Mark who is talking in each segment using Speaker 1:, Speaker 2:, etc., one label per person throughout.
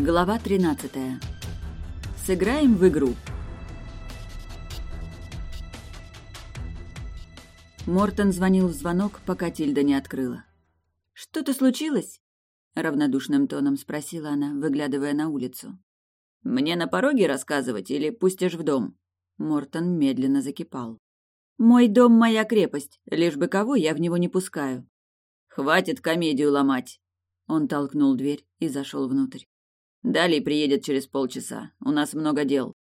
Speaker 1: Глава 13. Сыграем в игру. Мортон звонил в звонок, пока Тильда не открыла. «Что-то случилось?» — равнодушным тоном спросила она, выглядывая на улицу. «Мне на пороге рассказывать или пустишь в дом?» Мортон медленно закипал. «Мой дом — моя крепость, лишь бы кого я в него не пускаю». «Хватит комедию ломать!» Он толкнул дверь и зашел внутрь. Далее приедет через полчаса. У нас много дел.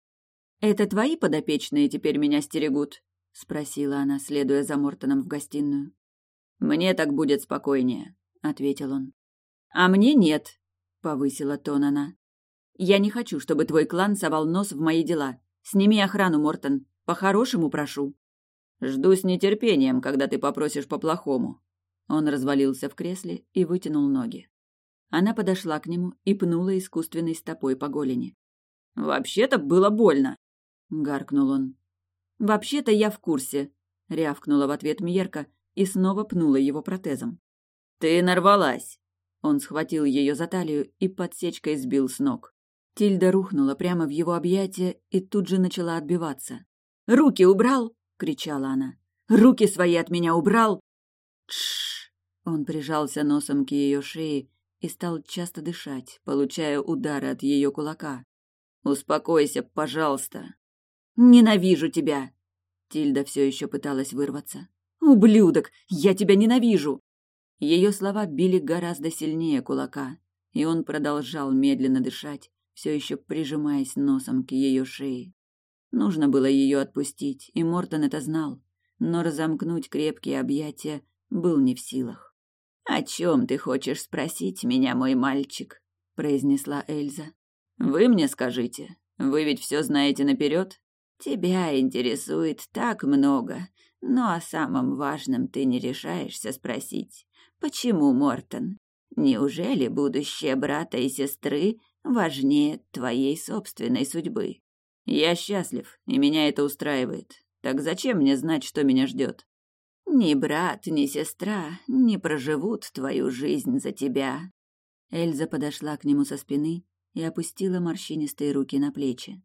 Speaker 1: Это твои подопечные теперь меня стерегут? спросила она, следуя за Мортоном в гостиную. Мне так будет спокойнее, ответил он. А мне нет, повысила тон она. Я не хочу, чтобы твой клан совал нос в мои дела. Сними охрану, Мортон. По-хорошему прошу. Жду с нетерпением, когда ты попросишь по-плохому. Он развалился в кресле и вытянул ноги. Она подошла к нему и пнула искусственной стопой по голени. «Вообще-то было больно!» — гаркнул он. «Вообще-то я в курсе», — рявкнула в ответ Мьерка и снова пнула его протезом. «Ты нарвалась!» Он схватил ее за талию и подсечкой сбил с ног. Тильда рухнула прямо в его объятия и тут же начала отбиваться. «Руки убрал!» — кричала она. «Руки свои от меня убрал!» «Тш!» Он прижался носом к ее шее и стал часто дышать, получая удары от ее кулака. «Успокойся, пожалуйста!» «Ненавижу тебя!» Тильда все еще пыталась вырваться. «Ублюдок! Я тебя ненавижу!» Ее слова били гораздо сильнее кулака, и он продолжал медленно дышать, все еще прижимаясь носом к ее шее. Нужно было ее отпустить, и Мортон это знал, но разомкнуть крепкие объятия был не в силах. «О чем ты хочешь спросить меня, мой мальчик?» — произнесла Эльза. «Вы мне скажите. Вы ведь все знаете наперед. Тебя интересует так много, но о самом важном ты не решаешься спросить. Почему, Мортон? Неужели будущее брата и сестры важнее твоей собственной судьбы? Я счастлив, и меня это устраивает. Так зачем мне знать, что меня ждет? Ни брат, ни сестра не проживут твою жизнь за тебя. Эльза подошла к нему со спины и опустила морщинистые руки на плечи.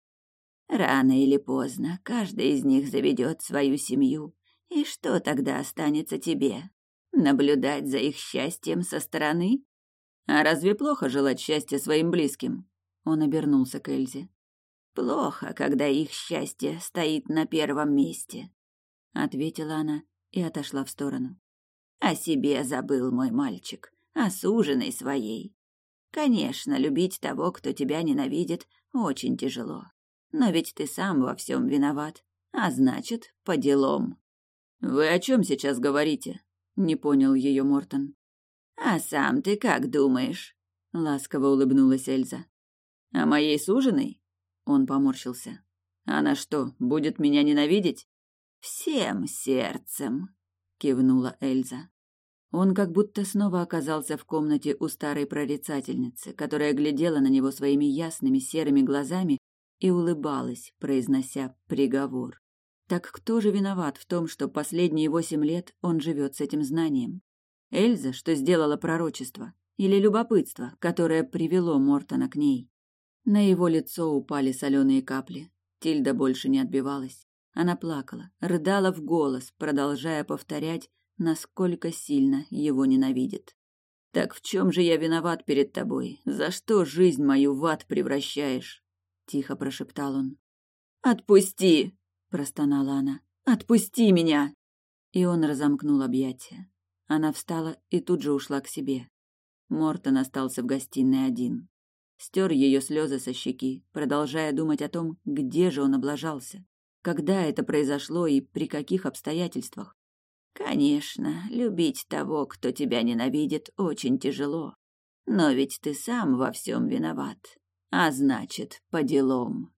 Speaker 1: Рано или поздно каждый из них заведет свою семью, и что тогда останется тебе? Наблюдать за их счастьем со стороны? А разве плохо желать счастья своим близким? Он обернулся к Эльзе. Плохо, когда их счастье стоит на первом месте, ответила она и отошла в сторону. О себе забыл мой мальчик, о суженой своей. Конечно, любить того, кто тебя ненавидит, очень тяжело. Но ведь ты сам во всем виноват, а значит, по делам. Вы о чем сейчас говорите? Не понял ее Мортон. А сам ты как думаешь? Ласково улыбнулась Эльза. О моей суженой? Он поморщился. Она что, будет меня ненавидеть? «Всем сердцем», — кивнула Эльза. Он как будто снова оказался в комнате у старой прорицательницы, которая глядела на него своими ясными серыми глазами и улыбалась, произнося приговор. Так кто же виноват в том, что последние восемь лет он живет с этим знанием? Эльза, что сделала пророчество, или любопытство, которое привело Мортона к ней? На его лицо упали соленые капли. Тильда больше не отбивалась. Она плакала, рыдала в голос, продолжая повторять, насколько сильно его ненавидит. «Так в чем же я виноват перед тобой? За что жизнь мою в ад превращаешь?» — тихо прошептал он. «Отпусти!» — простонала она. «Отпусти меня!» И он разомкнул объятия. Она встала и тут же ушла к себе. Мортон остался в гостиной один. Стер ее слезы со щеки, продолжая думать о том, где же он облажался. Когда это произошло и при каких обстоятельствах? Конечно, любить того, кто тебя ненавидит, очень тяжело. Но ведь ты сам во всем виноват. А значит, по делам.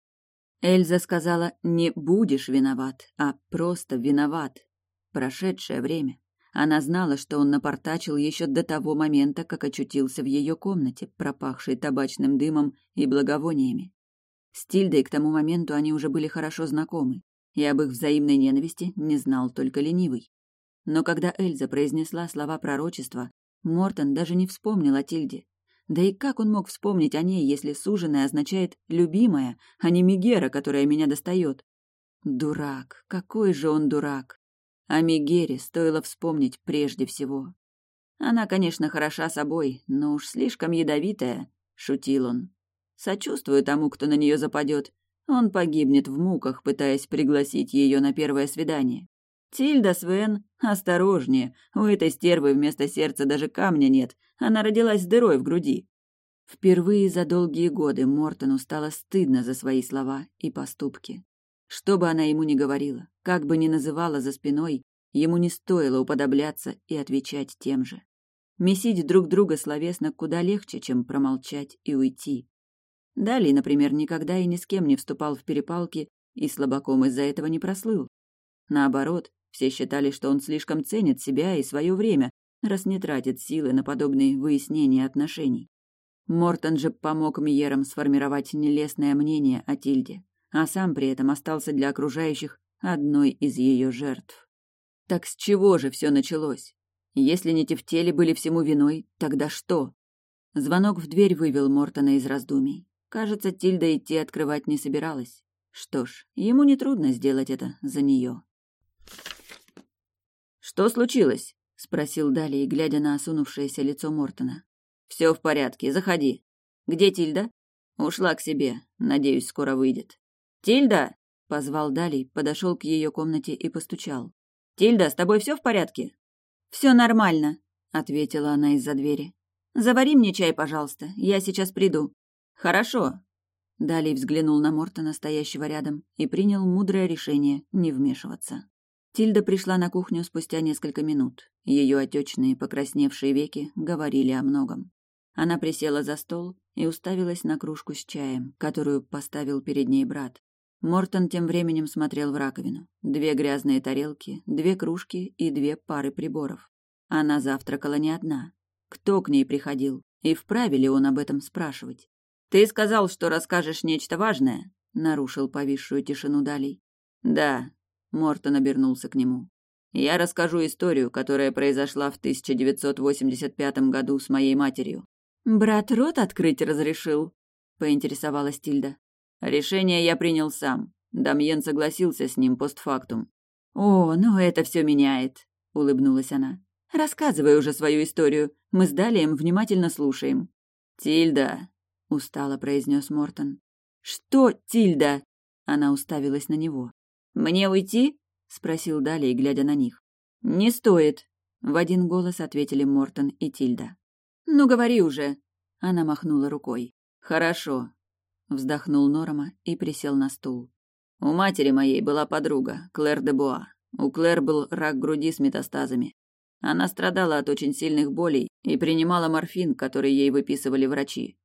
Speaker 1: Эльза сказала, не будешь виноват, а просто виноват. Прошедшее время. Она знала, что он напортачил еще до того момента, как очутился в ее комнате, пропахшей табачным дымом и благовониями. С Тильдой к тому моменту они уже были хорошо знакомы, и об их взаимной ненависти не знал только ленивый. Но когда Эльза произнесла слова пророчества, Мортон даже не вспомнил о Тильде. Да и как он мог вспомнить о ней, если суженая означает «любимая», а не Мегера, которая меня достает? Дурак, какой же он дурак. О Мегере стоило вспомнить прежде всего. Она, конечно, хороша собой, но уж слишком ядовитая, шутил он. Сочувствую тому, кто на нее западет. Он погибнет в муках, пытаясь пригласить ее на первое свидание. Тильда Свен, осторожнее, у этой стервы вместо сердца даже камня нет, она родилась с дырой в груди. Впервые за долгие годы Мортону стало стыдно за свои слова и поступки. Что бы она ему ни говорила, как бы ни называла за спиной, ему не стоило уподобляться и отвечать тем же. Месить друг друга словесно куда легче, чем промолчать и уйти. Далее, например, никогда и ни с кем не вступал в перепалки и слабаком из-за этого не прослыл. Наоборот, все считали, что он слишком ценит себя и свое время, раз не тратит силы на подобные выяснения отношений. Мортон же помог Миерам сформировать нелестное мнение о Тильде, а сам при этом остался для окружающих одной из ее жертв. Так с чего же все началось? Если не Тефтели были всему виной, тогда что? Звонок в дверь вывел Мортона из раздумий. Кажется, Тильда идти открывать не собиралась. Что ж, ему нетрудно сделать это за нее. «Что случилось?» — спросил Далее, глядя на осунувшееся лицо Мортона. «Все в порядке, заходи. Где Тильда?» «Ушла к себе. Надеюсь, скоро выйдет». «Тильда!» — позвал Далей, подошел к ее комнате и постучал. «Тильда, с тобой все в порядке?» «Все нормально», — ответила она из-за двери. «Завари мне чай, пожалуйста, я сейчас приду». «Хорошо». Далее взглянул на Мортона, стоящего рядом, и принял мудрое решение не вмешиваться. Тильда пришла на кухню спустя несколько минут. Ее отечные покрасневшие веки говорили о многом. Она присела за стол и уставилась на кружку с чаем, которую поставил перед ней брат. Мортон тем временем смотрел в раковину. Две грязные тарелки, две кружки и две пары приборов. Она завтракала не одна. Кто к ней приходил? И вправе ли он об этом спрашивать? «Ты сказал, что расскажешь нечто важное?» — нарушил повисшую тишину Далей. «Да», — Мортон обернулся к нему. «Я расскажу историю, которая произошла в 1985 году с моей матерью». «Брат рот открыть разрешил?» — поинтересовалась Тильда. Решение я принял сам. Дамьен согласился с ним постфактум. «О, ну это все меняет», — улыбнулась она. «Рассказывай уже свою историю. Мы с Далием внимательно слушаем». «Тильда», — устало произнес Мортон. «Что, Тильда?» Она уставилась на него. «Мне уйти?» — спросил Далей, глядя на них. «Не стоит», — в один голос ответили Мортон и Тильда. «Ну, говори уже», — она махнула рукой. «Хорошо, Вздохнул Норма и присел на стул. У матери моей была подруга, Клэр де Буа. У Клэр был рак груди с метастазами. Она страдала от очень сильных болей и принимала морфин, который ей выписывали врачи.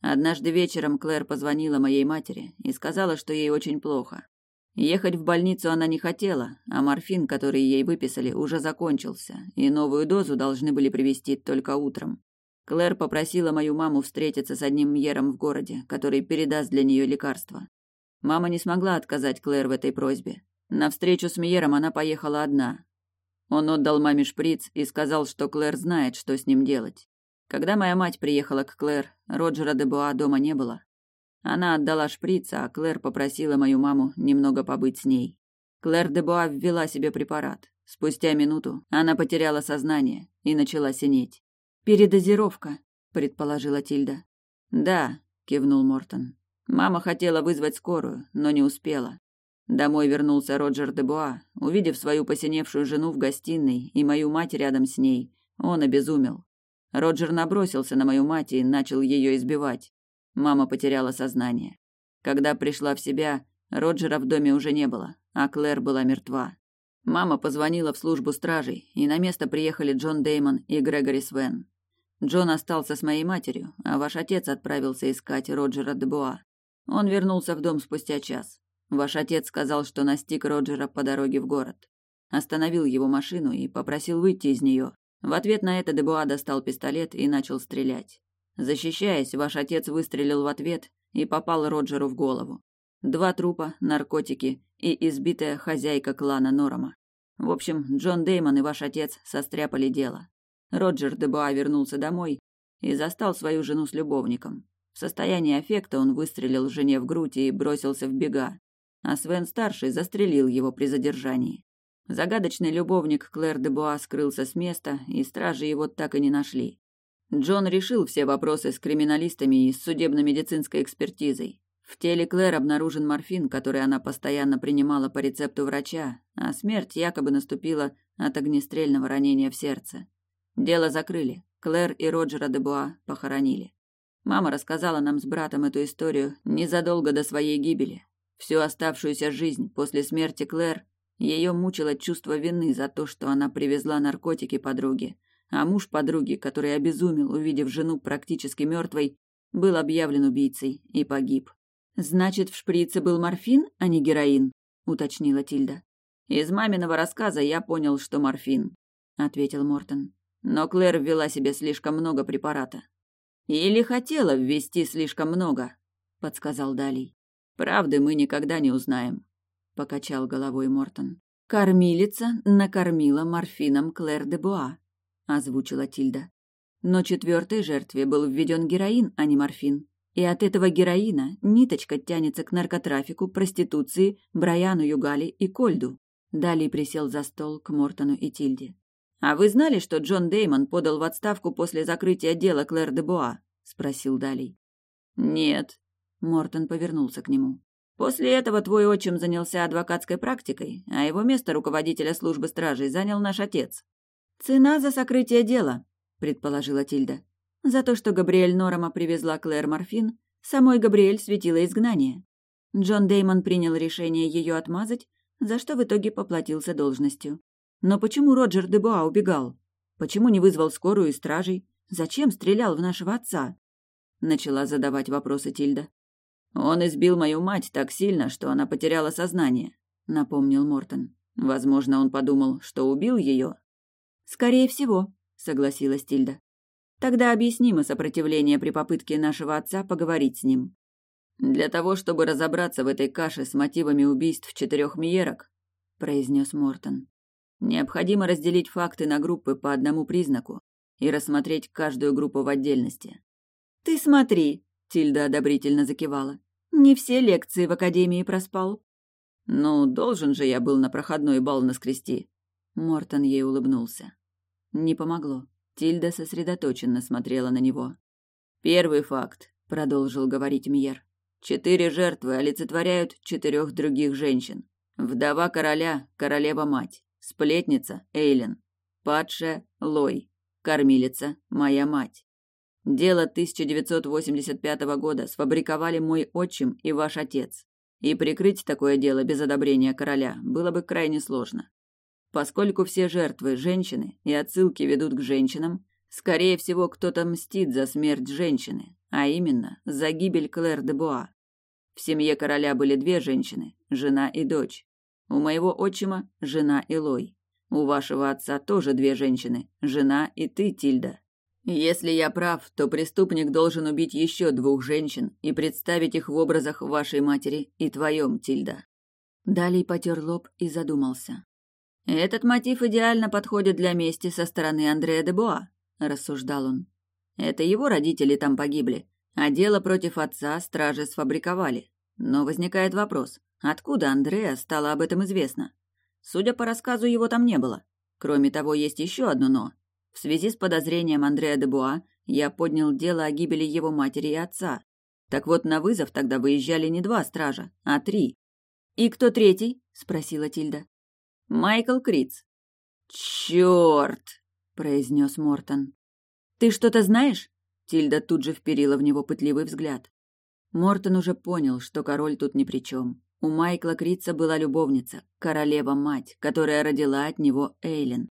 Speaker 1: Однажды вечером Клэр позвонила моей матери и сказала, что ей очень плохо. Ехать в больницу она не хотела, а морфин, который ей выписали, уже закончился, и новую дозу должны были привезти только утром. Клэр попросила мою маму встретиться с одним Мьером в городе, который передаст для нее лекарства. Мама не смогла отказать Клэр в этой просьбе. На встречу с Мьером она поехала одна. Он отдал маме шприц и сказал, что Клэр знает, что с ним делать. Когда моя мать приехала к Клэр, Роджера де Буа дома не было. Она отдала шприц, а Клэр попросила мою маму немного побыть с ней. Клэр де Буа ввела себе препарат. Спустя минуту она потеряла сознание и начала синеть. «Передозировка», — предположила Тильда. «Да», — кивнул Мортон. «Мама хотела вызвать скорую, но не успела. Домой вернулся Роджер де Буа. Увидев свою посиневшую жену в гостиной и мою мать рядом с ней, он обезумел. Роджер набросился на мою мать и начал ее избивать. Мама потеряла сознание. Когда пришла в себя, Роджера в доме уже не было, а Клэр была мертва. Мама позвонила в службу стражей, и на место приехали Джон Деймон и Грегори Свен. Джон остался с моей матерью, а ваш отец отправился искать Роджера Дебуа. Он вернулся в дом спустя час. Ваш отец сказал, что настиг Роджера по дороге в город. Остановил его машину и попросил выйти из нее. В ответ на это Дебуа достал пистолет и начал стрелять. Защищаясь, ваш отец выстрелил в ответ и попал Роджеру в голову. Два трупа, наркотики и избитая хозяйка клана Норома. В общем, Джон Деймон и ваш отец состряпали дело. Роджер Дебуа вернулся домой, и застал свою жену с любовником. В состоянии аффекта он выстрелил жене в грудь и бросился в бега, а Свен-старший застрелил его при задержании. Загадочный любовник Клэр де Буа скрылся с места, и стражи его так и не нашли. Джон решил все вопросы с криминалистами и с судебно-медицинской экспертизой. В теле Клэр обнаружен морфин, который она постоянно принимала по рецепту врача, а смерть якобы наступила от огнестрельного ранения в сердце. Дело закрыли. Клэр и Роджера де Буа похоронили. Мама рассказала нам с братом эту историю незадолго до своей гибели. Всю оставшуюся жизнь после смерти Клэр ее мучило чувство вины за то, что она привезла наркотики подруге, а муж подруги, который обезумел, увидев жену практически мертвой, был объявлен убийцей и погиб. «Значит, в шприце был морфин, а не героин?» — уточнила Тильда. «Из маминого рассказа я понял, что морфин», — ответил Мортон. «Но Клэр ввела себе слишком много препарата. «Или хотела ввести слишком много», — подсказал Далий. «Правды мы никогда не узнаем», — покачал головой Мортон. «Кормилица накормила морфином Клэр де Буа», — озвучила Тильда. Но четвертой жертве был введен героин, а не морфин. И от этого героина ниточка тянется к наркотрафику, проституции, Брайану Югали и Кольду. Далее присел за стол к Мортону и Тильде. «А вы знали, что Джон Деймон подал в отставку после закрытия дела Клэр де Буа?» — спросил Далей. «Нет». Мортон повернулся к нему. «После этого твой отчим занялся адвокатской практикой, а его место руководителя службы стражей занял наш отец». «Цена за сокрытие дела», — предположила Тильда. «За то, что Габриэль Норома привезла Клэр морфин, самой Габриэль светило изгнание. Джон Деймон принял решение ее отмазать, за что в итоге поплатился должностью. Но почему Роджер Дебуа убегал? Почему не вызвал скорую и стражей? Зачем стрелял в нашего отца? Начала задавать вопросы Тильда. Он избил мою мать так сильно, что она потеряла сознание, напомнил Мортон. Возможно, он подумал, что убил ее. Скорее всего, согласилась Тильда. Тогда объяснимо сопротивление при попытке нашего отца поговорить с ним. Для того, чтобы разобраться в этой каше с мотивами убийств четырех Миерок, произнес Мортон. Необходимо разделить факты на группы по одному признаку и рассмотреть каждую группу в отдельности. «Ты смотри», — Тильда одобрительно закивала. «Не все лекции в академии проспал». «Ну, должен же я был на проходной бал наскрести». Мортон ей улыбнулся. Не помогло. Тильда сосредоточенно смотрела на него. «Первый факт», — продолжил говорить Мьер. «Четыре жертвы олицетворяют четырех других женщин. Вдова короля, королева-мать. Сплетница – Эйлен. Падшая – Лой. Кормилица – моя мать. Дело 1985 года сфабриковали мой отчим и ваш отец. И прикрыть такое дело без одобрения короля было бы крайне сложно. Поскольку все жертвы – женщины, и отсылки ведут к женщинам, скорее всего, кто-то мстит за смерть женщины, а именно за гибель Клэр де Буа. В семье короля были две женщины – жена и дочь. У моего отчима жена Элой. У вашего отца тоже две женщины, жена и ты, Тильда. Если я прав, то преступник должен убить еще двух женщин и представить их в образах вашей матери и твоем, Тильда. Далее потер лоб и задумался. Этот мотив идеально подходит для мести со стороны Андрея де Боа, рассуждал он. Это его родители там погибли, а дело против отца стражи сфабриковали. Но возникает вопрос, Откуда Андреа стало об этом известно? Судя по рассказу, его там не было. Кроме того, есть еще одно «но». В связи с подозрением Андреа де Буа я поднял дело о гибели его матери и отца. Так вот, на вызов тогда выезжали не два стража, а три. «И кто третий?» — спросила Тильда. «Майкл Криц». «Чёрт!» — произнес Мортон. «Ты что-то знаешь?» Тильда тут же вперила в него пытливый взгляд. Мортон уже понял, что король тут ни при чем. У Майкла Крица была любовница, королева-мать, которая родила от него Эйлин.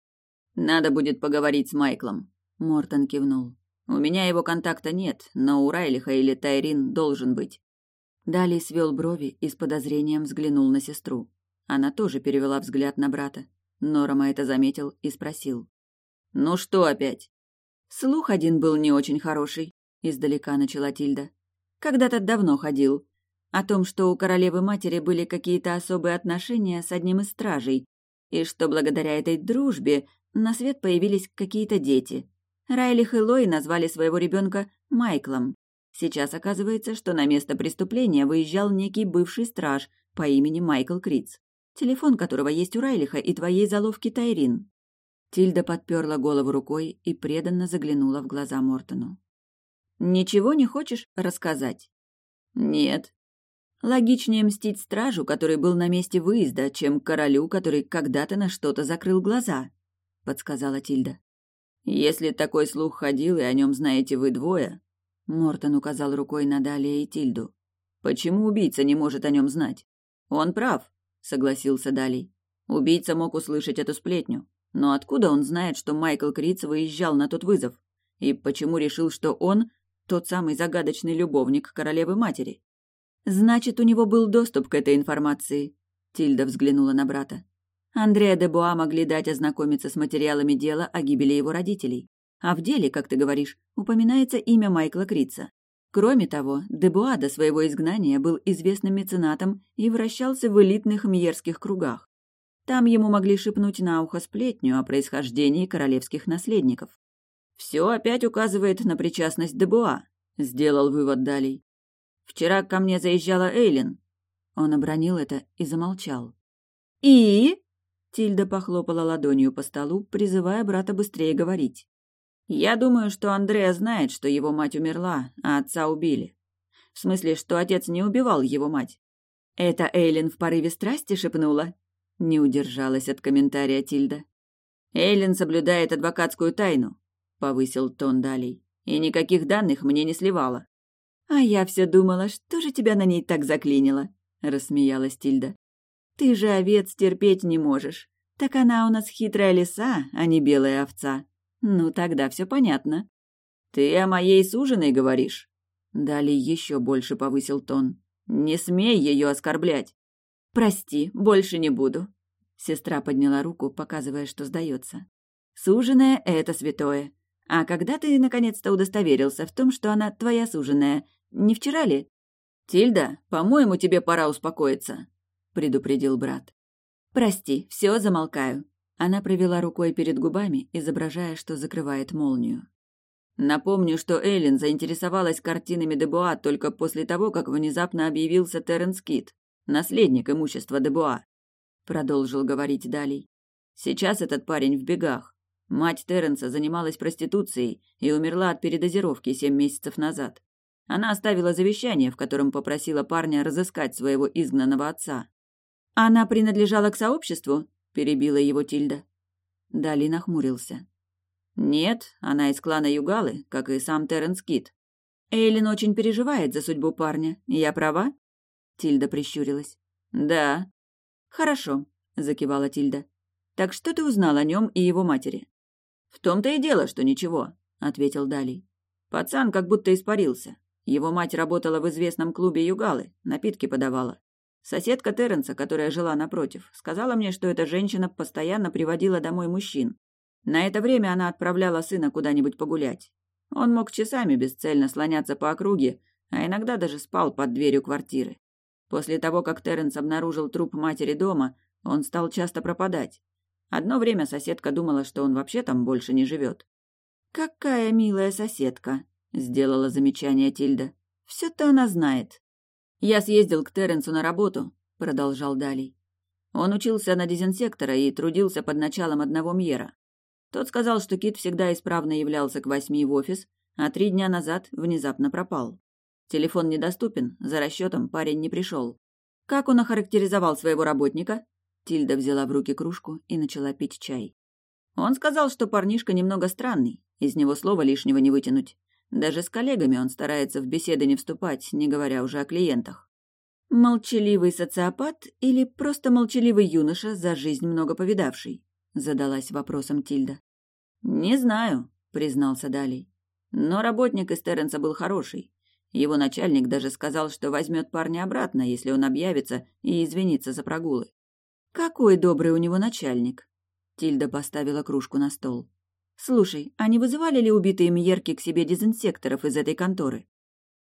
Speaker 1: «Надо будет поговорить с Майклом», — Мортон кивнул. «У меня его контакта нет, но у Райлиха или Тайрин должен быть». Далее свел брови и с подозрением взглянул на сестру. Она тоже перевела взгляд на брата. Норома это заметил и спросил. «Ну что опять?» «Слух один был не очень хороший», — издалека начала Тильда. «Когда-то давно ходил о том, что у королевы-матери были какие-то особые отношения с одним из стражей, и что благодаря этой дружбе на свет появились какие-то дети. Райлих и Лой назвали своего ребенка Майклом. Сейчас оказывается, что на место преступления выезжал некий бывший страж по имени Майкл Криц, телефон которого есть у Райлиха и твоей заловки Тайрин. Тильда подперла голову рукой и преданно заглянула в глаза Мортону. «Ничего не хочешь рассказать?» «Нет». «Логичнее мстить стражу, который был на месте выезда, чем королю, который когда-то на что-то закрыл глаза», — подсказала Тильда. «Если такой слух ходил, и о нем знаете вы двое...» Мортон указал рукой на Далия и Тильду. «Почему убийца не может о нем знать?» «Он прав», — согласился Далий. «Убийца мог услышать эту сплетню. Но откуда он знает, что Майкл Криц выезжал на тот вызов? И почему решил, что он тот самый загадочный любовник королевы-матери? Значит, у него был доступ к этой информации. Тильда взглянула на брата. Андреа де Буа могли дать ознакомиться с материалами дела о гибели его родителей. А в деле, как ты говоришь, упоминается имя Майкла Крица. Кроме того, Дебуа до своего изгнания был известным меценатом и вращался в элитных мьерских кругах. Там ему могли шепнуть на ухо сплетню о происхождении королевских наследников. «Все опять указывает на причастность Дебуа», — сделал вывод Далей. «Вчера ко мне заезжала Эйлин». Он обронил это и замолчал. «И?» — Тильда похлопала ладонью по столу, призывая брата быстрее говорить. «Я думаю, что Андреа знает, что его мать умерла, а отца убили. В смысле, что отец не убивал его мать. Это Эйлин в порыве страсти шепнула?» Не удержалась от комментария Тильда. «Эйлин соблюдает адвокатскую тайну», — повысил тон Далей. «И никаких данных мне не сливала». «А я все думала, что же тебя на ней так заклинило?» — рассмеялась Тильда. «Ты же овец терпеть не можешь. Так она у нас хитрая лиса, а не белая овца. Ну, тогда все понятно». «Ты о моей суженой говоришь?» Далее еще больше повысил тон. «Не смей ее оскорблять!» «Прости, больше не буду». Сестра подняла руку, показывая, что сдается. «Суженая — это святое. А когда ты наконец-то удостоверился в том, что она твоя суженая? Не вчера ли?» «Тильда, по-моему, тебе пора успокоиться», — предупредил брат. «Прости, все замолкаю». Она провела рукой перед губами, изображая, что закрывает молнию. Напомню, что Эйлин заинтересовалась картинами Дебуа только после того, как внезапно объявился Терренс Кит наследник имущества Дебуа», — продолжил говорить Далей. «Сейчас этот парень в бегах. Мать Терренса занималась проституцией и умерла от передозировки семь месяцев назад. Она оставила завещание, в котором попросила парня разыскать своего изгнанного отца. «Она принадлежала к сообществу?» — перебила его Тильда. Дали нахмурился. «Нет, она из клана Югалы, как и сам Терренс Кит. Эйлин очень переживает за судьбу парня. Я права?» Тильда прищурилась. «Да». «Хорошо», — закивала Тильда. «Так что ты узнал о нем и его матери?» «В том-то и дело, что ничего», — ответил Далий. «Пацан как будто испарился. Его мать работала в известном клубе Югалы, напитки подавала. Соседка Терренса, которая жила напротив, сказала мне, что эта женщина постоянно приводила домой мужчин. На это время она отправляла сына куда-нибудь погулять. Он мог часами бесцельно слоняться по округе, а иногда даже спал под дверью квартиры. После того, как Терренс обнаружил труп матери дома, он стал часто пропадать. Одно время соседка думала, что он вообще там больше не живет. «Какая милая соседка», — сделала замечание Тильда. «Все-то она знает». «Я съездил к Терренсу на работу», — продолжал Далей. Он учился на дезинсектора и трудился под началом одного Мьера. Тот сказал, что Кит всегда исправно являлся к восьми в офис, а три дня назад внезапно пропал. Телефон недоступен, за расчетом парень не пришел. Как он охарактеризовал своего работника? Тильда взяла в руки кружку и начала пить чай. Он сказал, что парнишка немного странный, из него слова лишнего не вытянуть. Даже с коллегами он старается в беседы не вступать, не говоря уже о клиентах. «Молчаливый социопат или просто молчаливый юноша, за жизнь много повидавший?» — задалась вопросом Тильда. «Не знаю», — признался Далей. «Но работник из Терренса был хороший. Его начальник даже сказал, что возьмет парня обратно, если он объявится и извинится за прогулы. «Какой добрый у него начальник!» Тильда поставила кружку на стол. «Слушай, а не вызывали ли убитые Мьерки к себе дезинсекторов из этой конторы?»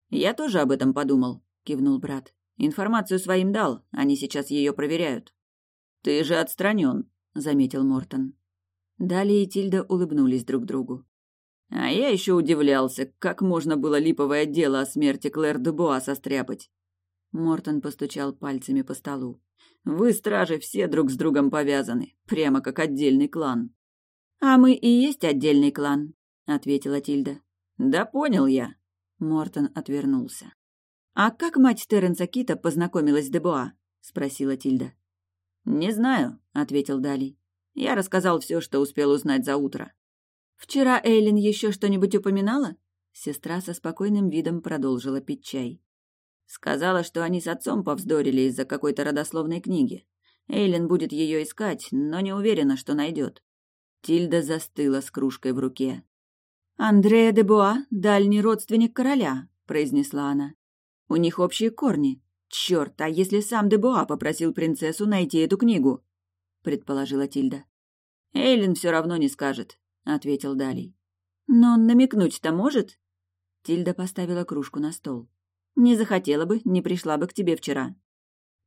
Speaker 1: «Я тоже об этом подумал», — кивнул брат. «Информацию своим дал, они сейчас ее проверяют». «Ты же отстранен», — заметил Мортон. Далее и Тильда улыбнулись друг другу. А я еще удивлялся, как можно было липовое дело о смерти Клэр Дебуа состряпать. Мортон постучал пальцами по столу. Вы, стражи, все друг с другом повязаны, прямо как отдельный клан. А мы и есть отдельный клан, ответила Тильда. Да понял я. Мортон отвернулся. А как мать Терренса Кита познакомилась с Дебуа? спросила Тильда. Не знаю, ответил Дали. Я рассказал все, что успел узнать за утро. Вчера Эйлин еще что-нибудь упоминала? Сестра со спокойным видом продолжила пить чай. Сказала, что они с отцом повздорили из-за какой-то родословной книги. Эйлин будет ее искать, но не уверена, что найдет. Тильда застыла с кружкой в руке. «Андреа де Буа — дальний родственник короля», — произнесла она. «У них общие корни. Черт, а если сам де Буа попросил принцессу найти эту книгу?» — предположила Тильда. «Эйлин все равно не скажет», — ответил Далий. «Но намекнуть-то может?» Тильда поставила кружку на стол. Не захотела бы, не пришла бы к тебе вчера.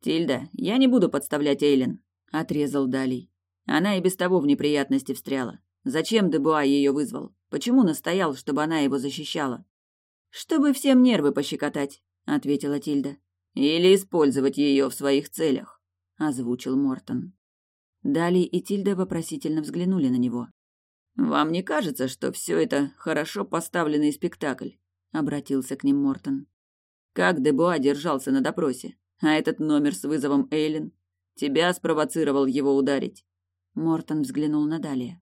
Speaker 1: Тильда, я не буду подставлять Эйлин, отрезал Далий. Она и без того в неприятности встряла. Зачем Дебуа ее вызвал? Почему настоял, чтобы она его защищала? Чтобы всем нервы пощекотать, ответила Тильда. Или использовать ее в своих целях, озвучил Мортон. Далий и Тильда вопросительно взглянули на него. «Вам не кажется, что все это хорошо поставленный спектакль?» — обратился к ним Мортон. Как Дебуа держался на допросе? А этот номер с вызовом Эйлин? Тебя спровоцировал его ударить. Мортон взглянул на Далия.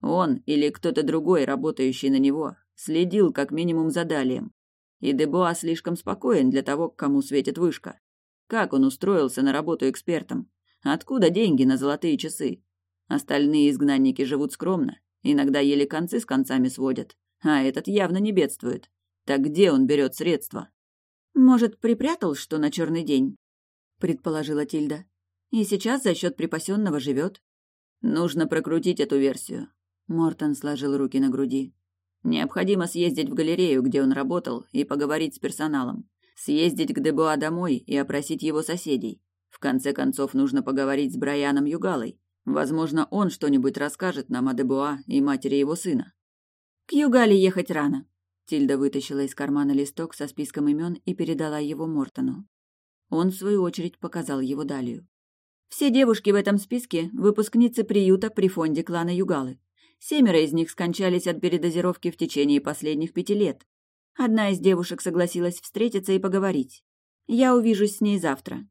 Speaker 1: Он или кто-то другой, работающий на него, следил как минимум за Далием. И Дебуа слишком спокоен для того, кому светит вышка. Как он устроился на работу экспертом? Откуда деньги на золотые часы? Остальные изгнанники живут скромно, иногда еле концы с концами сводят, а этот явно не бедствует. Так где он берет средства? «Может, припрятал что на черный день?» — предположила Тильда. «И сейчас за счет припасенного живет?» «Нужно прокрутить эту версию». Мортон сложил руки на груди. «Необходимо съездить в галерею, где он работал, и поговорить с персоналом. Съездить к Дебуа домой и опросить его соседей. В конце концов, нужно поговорить с Брайаном Югалой. Возможно, он что-нибудь расскажет нам о Дебуа и матери его сына». «К Югале ехать рано», Тильда вытащила из кармана листок со списком имен и передала его Мортону. Он, в свою очередь, показал его Далию. «Все девушки в этом списке – выпускницы приюта при фонде клана Югалы. Семеро из них скончались от передозировки в течение последних пяти лет. Одна из девушек согласилась встретиться и поговорить. Я увижусь с ней завтра».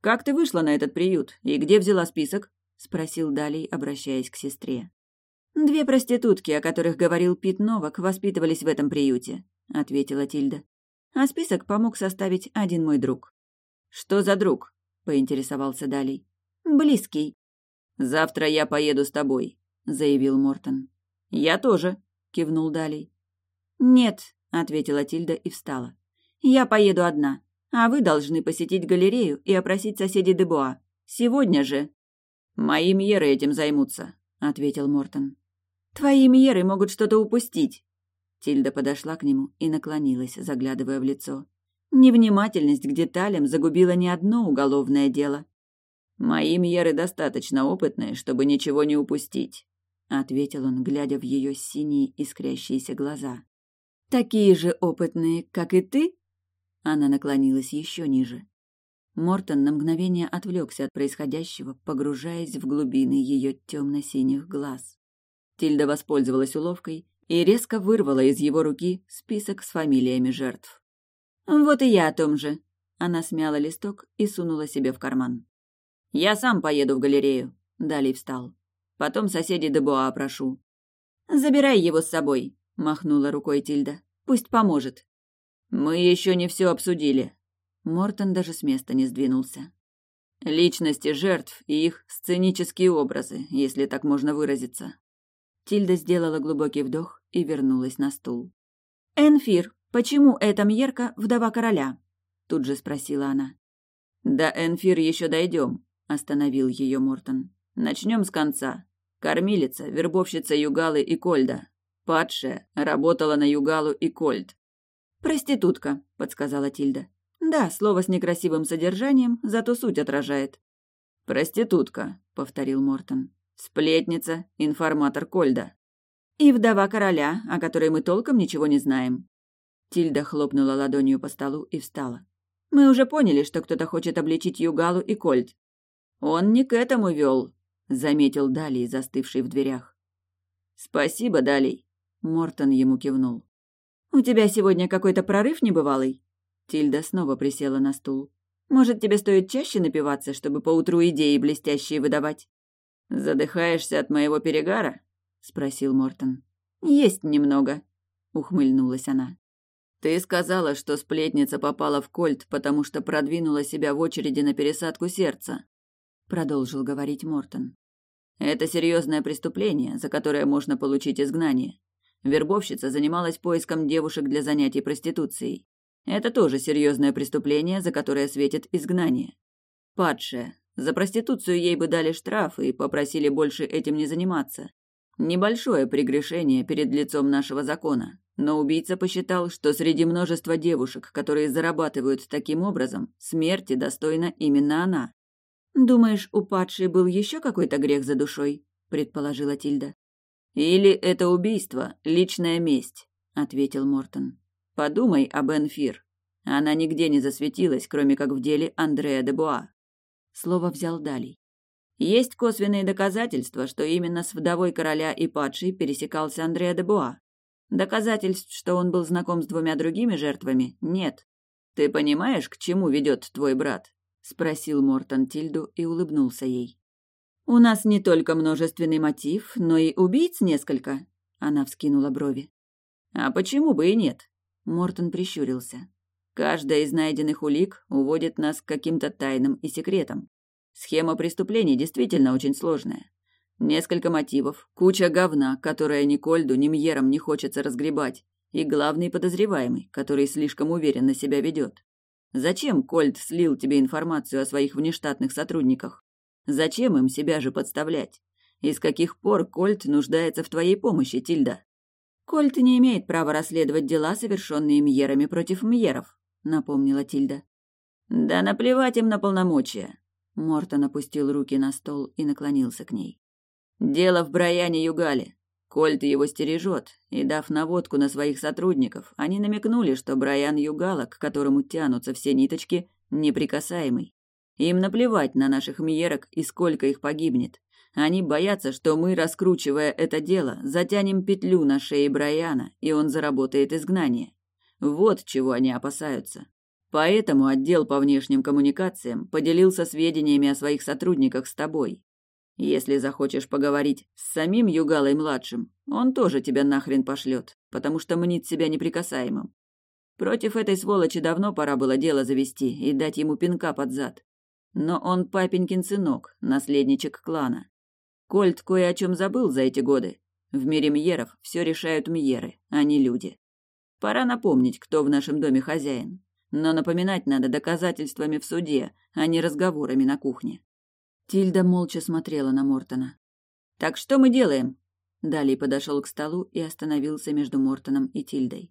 Speaker 1: «Как ты вышла на этот приют и где взяла список?» – спросил Далий, обращаясь к сестре. «Две проститутки, о которых говорил Пит Новак, воспитывались в этом приюте», — ответила Тильда. «А список помог составить один мой друг». «Что за друг?» — поинтересовался Далей. «Близкий». «Завтра я поеду с тобой», — заявил Мортон. «Я тоже», — кивнул Далей. «Нет», — ответила Тильда и встала. «Я поеду одна, а вы должны посетить галерею и опросить соседей Дебуа. Сегодня же». «Мои Мьеры этим займутся», — ответил Мортон. Твои Мьеры могут что-то упустить. Тильда подошла к нему и наклонилась, заглядывая в лицо. Невнимательность к деталям загубила не одно уголовное дело. «Мои Мьеры достаточно опытные, чтобы ничего не упустить», — ответил он, глядя в ее синие искрящиеся глаза. «Такие же опытные, как и ты?» Она наклонилась еще ниже. Мортон на мгновение отвлекся от происходящего, погружаясь в глубины ее темно-синих глаз. Тильда воспользовалась уловкой и резко вырвала из его руки список с фамилиями жертв. «Вот и я о том же». Она смяла листок и сунула себе в карман. «Я сам поеду в галерею», — Далее встал. «Потом соседей Дебуа опрошу». «Забирай его с собой», — махнула рукой Тильда. «Пусть поможет». «Мы еще не все обсудили». Мортон даже с места не сдвинулся. Личности жертв и их сценические образы, если так можно выразиться. Тильда сделала глубокий вдох и вернулась на стул. «Энфир, почему эта Мьерка вдова короля?» Тут же спросила она. «Да, Энфир, еще дойдем», — остановил ее Мортон. «Начнем с конца. Кормилица, вербовщица Югалы и Кольда. Падшая, работала на Югалу и Кольд». «Проститутка», — подсказала Тильда. «Да, слово с некрасивым содержанием, зато суть отражает». «Проститутка», — повторил Мортон. Сплетница, информатор Кольда. И вдова короля, о которой мы толком ничего не знаем. Тильда хлопнула ладонью по столу и встала. Мы уже поняли, что кто-то хочет обличить Югалу и Кольт. Он не к этому вел, заметил Далий, застывший в дверях. Спасибо, Далий. Мортон ему кивнул. У тебя сегодня какой-то прорыв небывалый? Тильда снова присела на стул. Может, тебе стоит чаще напиваться, чтобы поутру идеи блестящие выдавать? Задыхаешься от моего перегара? спросил Мортон. Есть немного, ухмыльнулась она. Ты сказала, что сплетница попала в кольт, потому что продвинула себя в очереди на пересадку сердца, продолжил говорить Мортон. Это серьезное преступление, за которое можно получить изгнание. Вербовщица занималась поиском девушек для занятий проституцией. Это тоже серьезное преступление, за которое светит изгнание. Падшая. За проституцию ей бы дали штраф и попросили больше этим не заниматься. Небольшое прегрешение перед лицом нашего закона, но убийца посчитал, что среди множества девушек, которые зарабатывают таким образом, смерти достойна именно она. «Думаешь, у падшей был еще какой-то грех за душой?» – предположила Тильда. «Или это убийство, личная месть», — ответил Мортон. «Подумай об Энфир. Она нигде не засветилась, кроме как в деле Андреа де Буа». Слово взял Далей. Есть косвенные доказательства, что именно с вдовой короля и падшей пересекался Андреа де Буа. Доказательств, что он был знаком с двумя другими жертвами, нет. Ты понимаешь, к чему ведет твой брат? спросил Мортон Тильду и улыбнулся ей. «У нас не только множественный мотив, но и убийц несколько», — она вскинула брови. «А почему бы и нет?» — Мортон прищурился. «Каждая из найденных улик уводит нас к каким-то тайнам и секретам. Схема преступлений действительно очень сложная. Несколько мотивов, куча говна, которая ни Кольду, ни Мьером не хочется разгребать, и главный подозреваемый, который слишком уверенно себя ведет. Зачем Кольд слил тебе информацию о своих внештатных сотрудниках? Зачем им себя же подставлять? И с каких пор Кольт нуждается в твоей помощи, Тильда? Кольт не имеет права расследовать дела, совершенные Мьерами против Мьеров, напомнила Тильда. Да наплевать им на полномочия. Мортон опустил руки на стол и наклонился к ней. Дело в Брайане Югале. Кольт его стережет, и, дав наводку на своих сотрудников, они намекнули, что Брайан Югала, к которому тянутся все ниточки, неприкасаемый. Им наплевать на наших миерок и сколько их погибнет. Они боятся, что мы, раскручивая это дело, затянем петлю на шее Брайана, и он заработает изгнание. Вот чего они опасаются. Поэтому отдел по внешним коммуникациям поделился сведениями о своих сотрудниках с тобой. Если захочешь поговорить с самим Югалой-младшим, он тоже тебя нахрен пошлет, потому что мнит себя неприкасаемым. Против этой сволочи давно пора было дело завести и дать ему пинка под зад. Но он папенькин сынок, наследничек клана. Кольт кое о чем забыл за эти годы. В мире Мьеров все решают Мьеры, а не люди. Пора напомнить, кто в нашем доме хозяин. Но напоминать надо доказательствами в суде, а не разговорами на кухне. Тильда молча смотрела на Мортона. «Так что мы делаем?» Далее подошел к столу и остановился между Мортоном и Тильдой.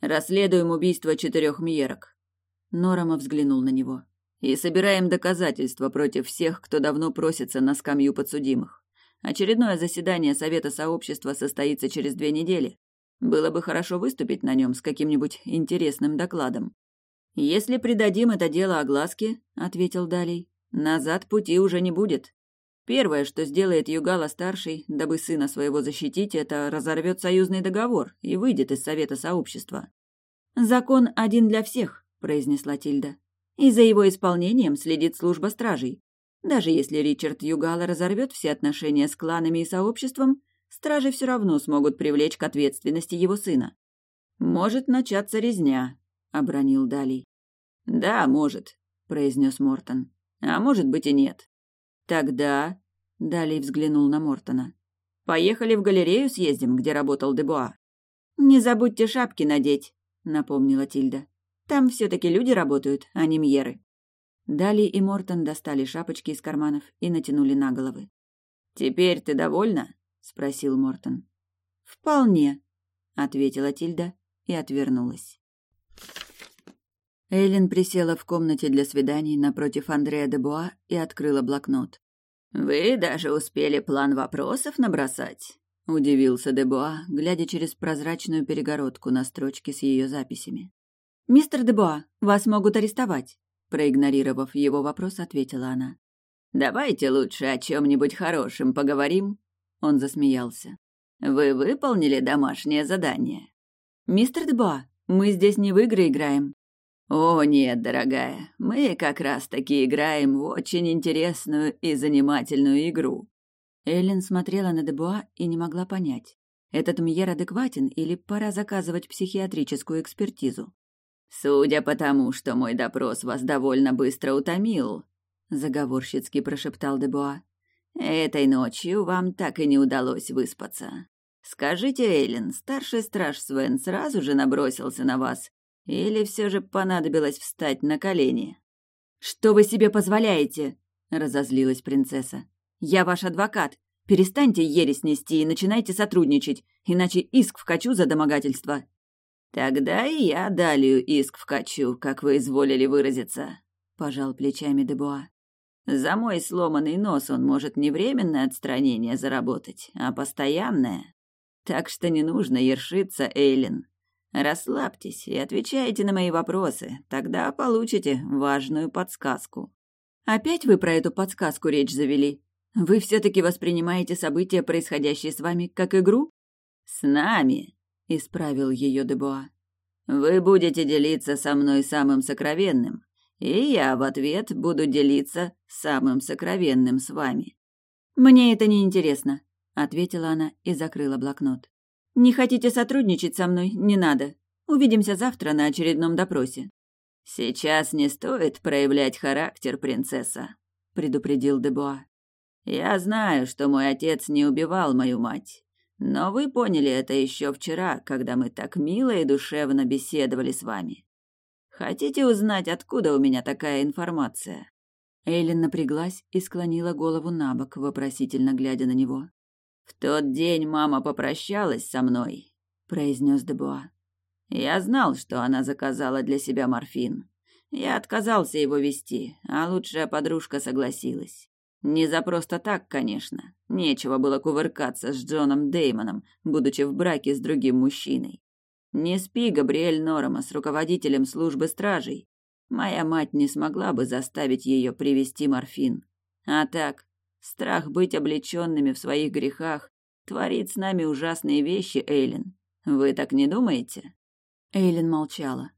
Speaker 1: «Расследуем убийство четырех Мьерок». Норома взглянул на него. И собираем доказательства против всех, кто давно просится на скамью подсудимых. Очередное заседание Совета Сообщества состоится через две недели. Было бы хорошо выступить на нем с каким-нибудь интересным докладом. «Если придадим это дело огласке», — ответил Далей, — «назад пути уже не будет. Первое, что сделает Югала-старший, дабы сына своего защитить, это разорвет союзный договор и выйдет из Совета Сообщества». «Закон один для всех», — произнесла Тильда и за его исполнением следит служба стражей. Даже если Ричард Югала разорвет все отношения с кланами и сообществом, стражи все равно смогут привлечь к ответственности его сына. «Может начаться резня», — обронил Дали. «Да, может», — произнес Мортон. «А может быть и нет». «Тогда...» — Дали взглянул на Мортона. «Поехали в галерею съездим, где работал Дебуа». «Не забудьте шапки надеть», — напомнила Тильда. Там все-таки люди работают, а не мьеры. Дали и Мортон достали шапочки из карманов и натянули на головы. «Теперь ты довольна?» — спросил Мортон. «Вполне», — ответила Тильда и отвернулась. Эйлин присела в комнате для свиданий напротив Андрея де Буа и открыла блокнот. «Вы даже успели план вопросов набросать?» удивился Дебуа, глядя через прозрачную перегородку на строчки с ее записями.
Speaker 2: «Мистер Дебуа, вас могут арестовать»,
Speaker 1: проигнорировав его вопрос, ответила она. «Давайте лучше о чем-нибудь хорошем поговорим», он засмеялся. «Вы выполнили домашнее задание?»
Speaker 2: «Мистер Дебуа, мы здесь не в игры играем».
Speaker 1: «О, нет, дорогая, мы как раз-таки играем в очень интересную и занимательную игру.
Speaker 2: Эллен смотрела на Дебуа и не могла понять, этот Мьер адекватен или пора заказывать психиатрическую экспертизу.
Speaker 1: «Судя по тому, что мой допрос вас довольно быстро утомил», — заговорщицки прошептал Дебуа, «этой ночью вам так и не удалось выспаться. Скажите, Эйлин, старший страж Свен сразу же набросился на вас или все же понадобилось встать на колени?»
Speaker 2: «Что вы себе позволяете?» — разозлилась принцесса. Я ваш адвокат. Перестаньте ересь нести и начинайте сотрудничать, иначе иск вкачу за домогательство».
Speaker 1: «Тогда и я далью иск вкачу, как вы изволили выразиться», — пожал плечами Дебуа. «За мой сломанный нос он может не временное отстранение заработать, а постоянное. Так что не нужно ершиться, Эйлин. Расслабьтесь и отвечайте на мои вопросы, тогда получите важную подсказку».
Speaker 2: «Опять вы про эту подсказку речь завели?» Вы все-таки воспринимаете события, происходящие с вами, как игру?
Speaker 1: С нами, исправил ее Дебуа. Вы будете делиться со мной самым сокровенным, и я в ответ буду делиться самым сокровенным с вами.
Speaker 2: Мне это не интересно, ответила она и закрыла блокнот. Не хотите сотрудничать со мной? Не надо. Увидимся завтра на очередном допросе.
Speaker 1: Сейчас не стоит проявлять характер, принцесса, предупредил Дебуа. Я знаю, что мой отец не убивал мою мать. Но вы поняли это еще вчера, когда мы так мило и душевно беседовали с вами. Хотите узнать, откуда у меня такая информация?»
Speaker 2: Эйлин напряглась и склонила голову на бок, вопросительно глядя на него.
Speaker 1: «В тот день мама попрощалась со мной», — произнес Дебуа. «Я знал, что она заказала для себя морфин. Я отказался его вести, а лучшая подружка согласилась. Не за просто так, конечно. Нечего было кувыркаться с Джоном Деймоном, будучи в браке с другим мужчиной. Не спи, Габриэль Норома, с руководителем службы стражей. Моя мать не смогла бы заставить ее привести морфин. А так, страх быть облеченными в своих грехах творит с нами ужасные вещи, Эйлин. Вы так не думаете?
Speaker 2: Эйлин молчала.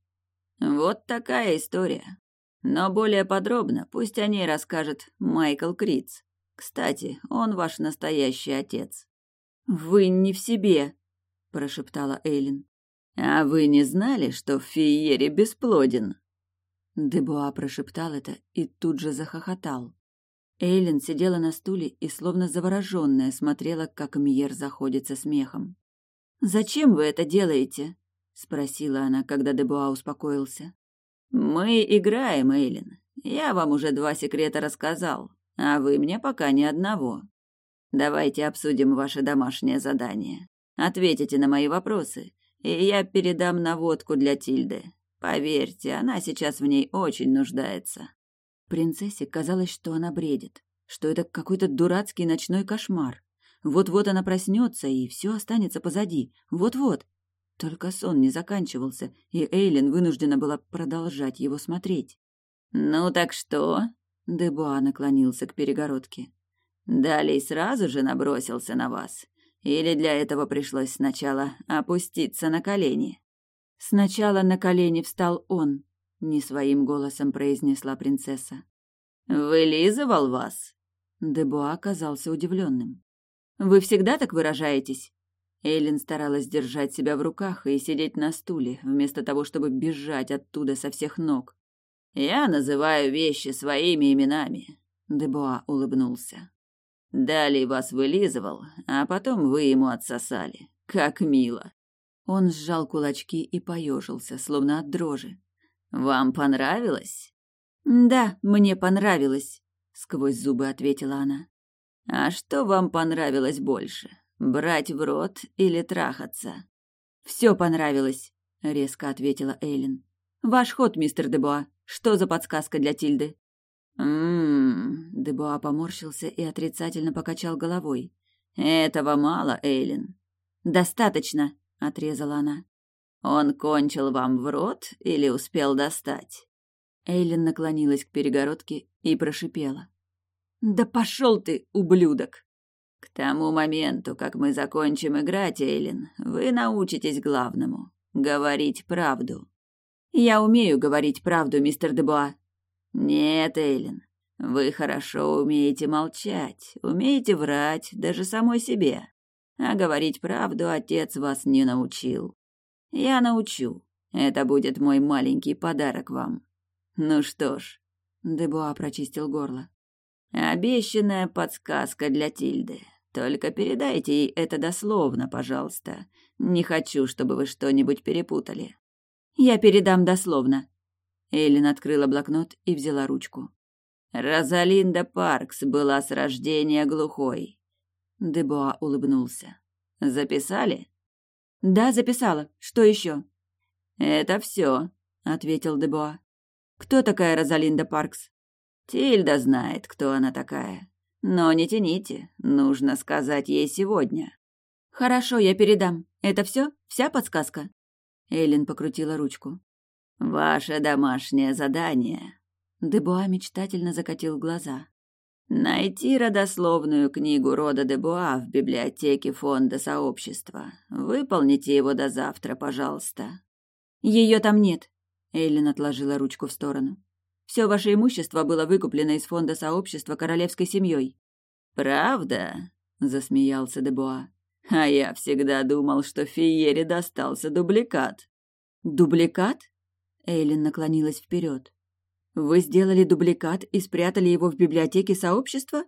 Speaker 1: Вот такая история. Но более подробно пусть о ней расскажет Майкл Криц. Кстати, он ваш настоящий отец.
Speaker 2: Вы не в себе, прошептала Эйлин.
Speaker 1: А вы не знали, что в Фиере бесплоден?
Speaker 2: Дебуа прошептал это и тут же захохотал. Эйлин сидела на стуле и, словно завороженная, смотрела, как Мьер заходится смехом. «Зачем вы это делаете?» — спросила она, когда Дебуа успокоился.
Speaker 1: «Мы играем, Эйлин. Я вам уже два секрета рассказал, а вы мне пока ни одного. Давайте обсудим ваше домашнее задание. Ответите на мои вопросы, и я передам наводку для Тильды. Поверьте, она сейчас в ней очень нуждается».
Speaker 2: Принцессе казалось, что она бредит, что это какой-то дурацкий ночной кошмар. Вот-вот она проснется, и все останется позади. Вот-вот. Только сон не заканчивался, и Эйлин вынуждена была продолжать его смотреть.
Speaker 1: «Ну так что?» — Дебуа наклонился к перегородке. «Далей сразу же набросился на вас. Или для этого пришлось сначала опуститься на колени?»
Speaker 2: «Сначала на колени встал он», — не своим голосом произнесла принцесса.
Speaker 1: «Вылизывал вас?»
Speaker 2: Дебуа оказался удивленным. «Вы всегда так выражаетесь?» Эйлин старалась держать себя в руках и сидеть на стуле, вместо того, чтобы бежать оттуда со всех ног.
Speaker 1: «Я называю вещи своими именами», — Дебуа улыбнулся. «Далее вас вылизывал, а потом вы ему отсосали. Как мило!»
Speaker 2: Он сжал кулачки и поежился, словно от дрожи.
Speaker 1: «Вам понравилось?»
Speaker 2: «Да, мне понравилось», — сквозь зубы ответила она.
Speaker 1: «А что вам понравилось больше? Брать в рот или трахаться?
Speaker 2: Все понравилось, резко ответила Эйлин. Ваш ход, мистер Дебуа. Что за подсказка для Тильды?
Speaker 1: Мм.
Speaker 2: Дебуа поморщился и отрицательно покачал головой.
Speaker 1: Этого мало, Эйлин.
Speaker 2: Достаточно, отрезала она.
Speaker 1: Он кончил вам в рот или успел достать?
Speaker 2: Эйлин наклонилась к перегородке и прошипела. «Да пошел ты, ублюдок!»
Speaker 1: «К тому моменту, как мы закончим играть, Эйлин, вы научитесь главному — говорить правду».
Speaker 2: «Я умею говорить правду, мистер Дебуа».
Speaker 1: «Нет, Эйлин, вы хорошо умеете молчать, умеете врать даже самой себе. А говорить правду отец вас не научил. Я научу. Это будет мой маленький подарок вам. Ну что ж,
Speaker 2: Дебуа прочистил горло.
Speaker 1: Обещанная подсказка для Тильды. Только передайте ей это дословно, пожалуйста. Не хочу, чтобы вы что-нибудь перепутали.
Speaker 2: Я передам дословно. Эйлин открыла блокнот и взяла ручку.
Speaker 1: Розалинда Паркс была с рождения глухой.
Speaker 2: Дебуа улыбнулся.
Speaker 1: Записали?
Speaker 2: Да, записала. Что еще?
Speaker 1: Это все, ответил Дебуа.
Speaker 2: Кто такая Розалинда Паркс?
Speaker 1: Тильда знает, кто она такая. Но не тяните, нужно сказать ей сегодня.
Speaker 2: Хорошо, я передам. Это все? Вся подсказка? Эллен покрутила ручку.
Speaker 1: Ваше домашнее задание.
Speaker 2: Дебуа мечтательно закатил глаза.
Speaker 1: Найти родословную книгу рода Дебуа в библиотеке фонда сообщества. Выполните его до завтра, пожалуйста.
Speaker 2: Ее там нет. Эллен отложила ручку в сторону. Все ваше имущество было выкуплено из фонда сообщества королевской семьей.
Speaker 1: «Правда?» — засмеялся Дебуа. «А я всегда думал, что Фиере достался дубликат».
Speaker 2: «Дубликат?» Эйлин наклонилась вперед. «Вы сделали дубликат и спрятали его в библиотеке сообщества?»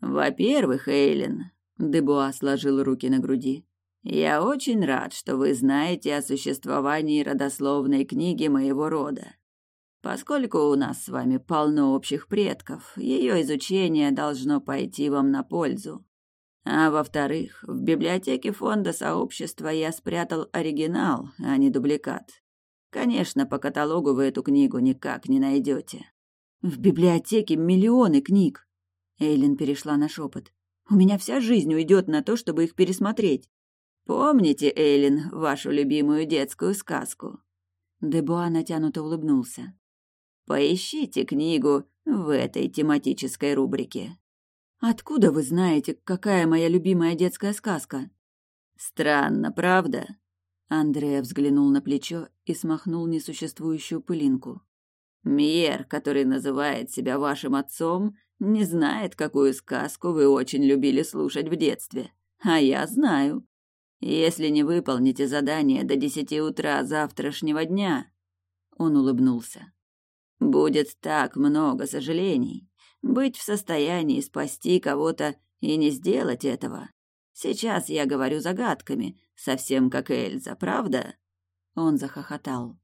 Speaker 1: «Во-первых, Эйлин...» — Дебуа сложил руки на груди. «Я очень рад, что вы знаете о существовании родословной книги моего рода. Поскольку у нас с вами полно общих предков, ее изучение должно пойти вам на пользу. А во-вторых, в библиотеке фонда сообщества я спрятал оригинал, а не дубликат. Конечно, по каталогу вы эту книгу никак не найдете.
Speaker 2: В библиотеке миллионы книг. Эйлин перешла на шепот. У меня вся жизнь уйдет на то, чтобы их пересмотреть.
Speaker 1: Помните, Эйлин, вашу любимую детскую сказку?
Speaker 2: Дебуа натянуто улыбнулся.
Speaker 1: Поищите книгу в этой тематической рубрике.
Speaker 2: Откуда вы знаете, какая моя любимая детская сказка?
Speaker 1: Странно, правда?
Speaker 2: Андреа взглянул на плечо и смахнул несуществующую пылинку.
Speaker 1: Мьер, который называет себя вашим отцом, не знает, какую сказку вы очень любили слушать в детстве. А я знаю. Если не выполните задание до десяти утра завтрашнего дня, он улыбнулся. Будет так много сожалений. Быть в состоянии спасти кого-то и не сделать этого. Сейчас я говорю загадками, совсем как Эльза, правда?
Speaker 2: Он захохотал.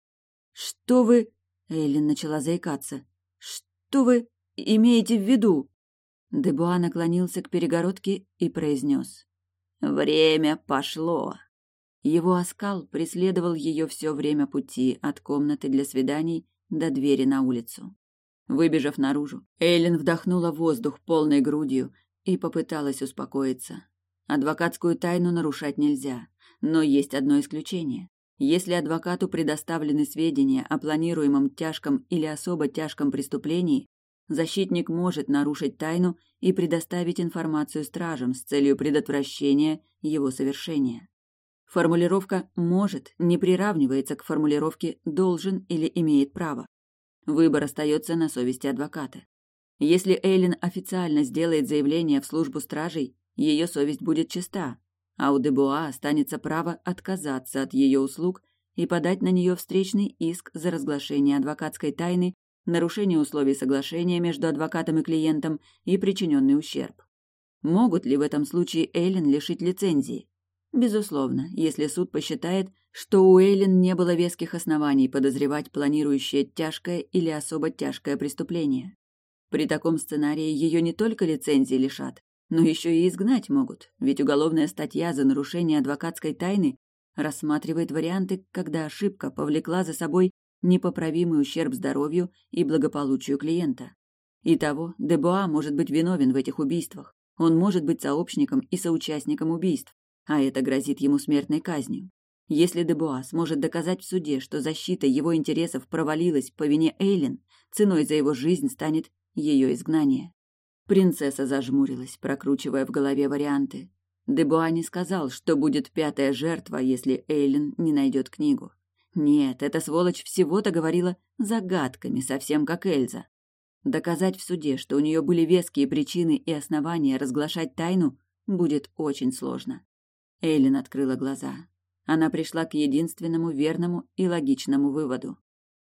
Speaker 2: Что вы... Эйлин начала заикаться. Что вы имеете в виду? Дебуа наклонился к перегородке и произнес.
Speaker 1: Время пошло.
Speaker 2: Его оскал преследовал ее все время пути от комнаты для свиданий до двери на улицу. Выбежав наружу, Эйлин вдохнула воздух полной грудью и попыталась успокоиться. Адвокатскую тайну нарушать нельзя, но есть одно исключение. Если адвокату предоставлены сведения о планируемом тяжком или особо тяжком преступлении, защитник может нарушить тайну и предоставить информацию стражам с целью предотвращения его совершения. Формулировка «может» не приравнивается к формулировке «должен» или «имеет право». Выбор остается на совести адвоката. Если Эйлин официально сделает заявление в службу стражей, ее совесть будет чиста, а у Дебуа останется право отказаться от ее услуг и подать на нее встречный иск за разглашение адвокатской тайны, нарушение условий соглашения между адвокатом и клиентом и причиненный ущерб. Могут ли в этом случае Эйлин лишить лицензии? Безусловно, если суд посчитает, что у Эйлин не было веских оснований подозревать планирующее тяжкое или особо тяжкое преступление. При таком сценарии ее не только лицензии лишат, но еще и изгнать могут, ведь уголовная статья за нарушение адвокатской тайны рассматривает варианты, когда ошибка повлекла за собой непоправимый ущерб здоровью и благополучию клиента. Итого, Дебуа может быть виновен в этих убийствах,
Speaker 1: Он может быть сообщником и соучастником убийств, а это грозит ему смертной казнью. Если Дебуа сможет доказать в суде, что защита его интересов провалилась по вине Эйлин, ценой за его жизнь станет ее изгнание. Принцесса зажмурилась, прокручивая в голове варианты. Дебуа не сказал, что будет пятая жертва, если Эйлин не найдет книгу. Нет, эта сволочь всего-то говорила загадками, совсем как Эльза. Доказать в суде, что у нее были веские причины и основания разглашать тайну, будет очень сложно. Эйлин открыла глаза. Она пришла к единственному верному и логичному выводу.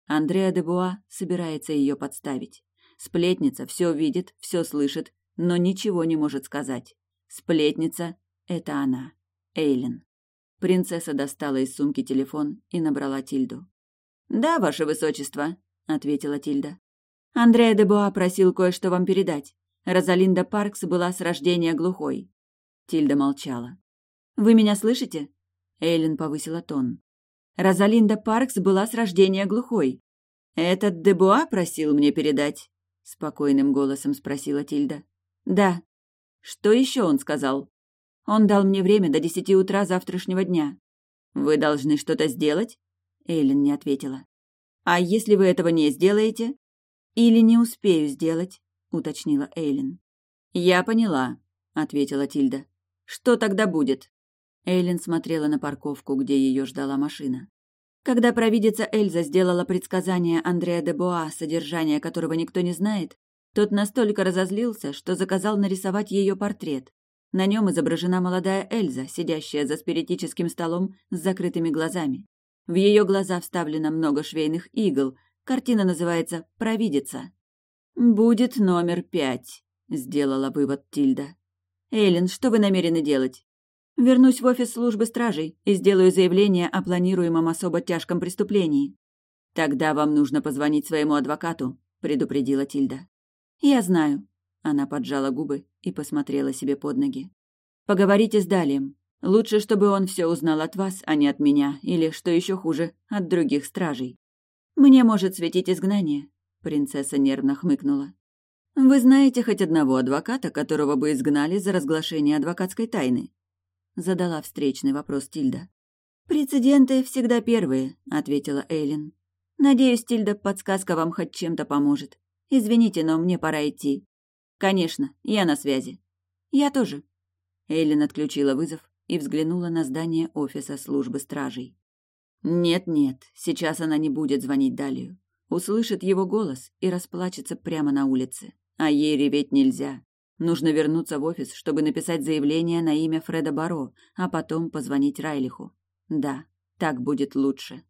Speaker 1: Андреа де Буа собирается ее подставить. Сплетница все видит, все слышит, но ничего не может сказать. Сплетница — это она, Эйлин. Принцесса достала из сумки телефон и набрала Тильду. «Да, ваше высочество», — ответила Тильда. «Андреа де Буа просил кое-что вам передать. Розалинда Паркс была с рождения глухой». Тильда молчала. «Вы меня слышите?» Эйлин повысила тон. «Розалинда Паркс была с рождения глухой. Этот де Буа просил мне передать?» Спокойным голосом спросила Тильда. «Да». «Что еще он сказал?» Он дал мне время до десяти утра завтрашнего дня. Вы должны что-то сделать? Эйлин не ответила. А если вы этого не сделаете? Или не успею сделать, уточнила Эйлин. Я поняла, ответила Тильда. Что тогда будет? Эйлин смотрела на парковку, где ее ждала машина. Когда провидица Эльза сделала предсказание Андреа де Боа, содержание которого никто не знает, тот настолько разозлился, что заказал нарисовать ее портрет. На нем изображена молодая Эльза, сидящая за спиритическим столом с закрытыми глазами. В ее глаза вставлено много швейных игл. Картина называется «Провидица». «Будет номер пять», — сделала вывод Тильда. «Эйлин, что вы намерены делать?» «Вернусь в офис службы стражей и сделаю заявление о планируемом особо тяжком преступлении». «Тогда вам нужно позвонить своему адвокату», — предупредила Тильда. «Я знаю», она поджала губы и посмотрела себе под ноги. «Поговорите с Далием. Лучше, чтобы он все узнал от вас, а не от меня, или, что еще хуже, от других стражей. Мне может светить изгнание», — принцесса нервно хмыкнула. «Вы знаете хоть одного адвоката, которого бы изгнали за разглашение адвокатской тайны?» Задала встречный вопрос Тильда. «Прецеденты всегда первые», — ответила Эйлин. «Надеюсь, Тильда, подсказка вам хоть чем-то поможет. Извините, но мне пора идти. «Конечно, я на связи». «Я тоже». Эйлин отключила вызов и взглянула на здание офиса службы стражей. Нет-нет, сейчас она не будет звонить Далию. Услышит его голос и расплачется прямо на улице. А ей реветь нельзя. Нужно вернуться в офис, чтобы написать заявление на имя Фреда Баро, а потом позвонить Райлиху. Да, так будет лучше.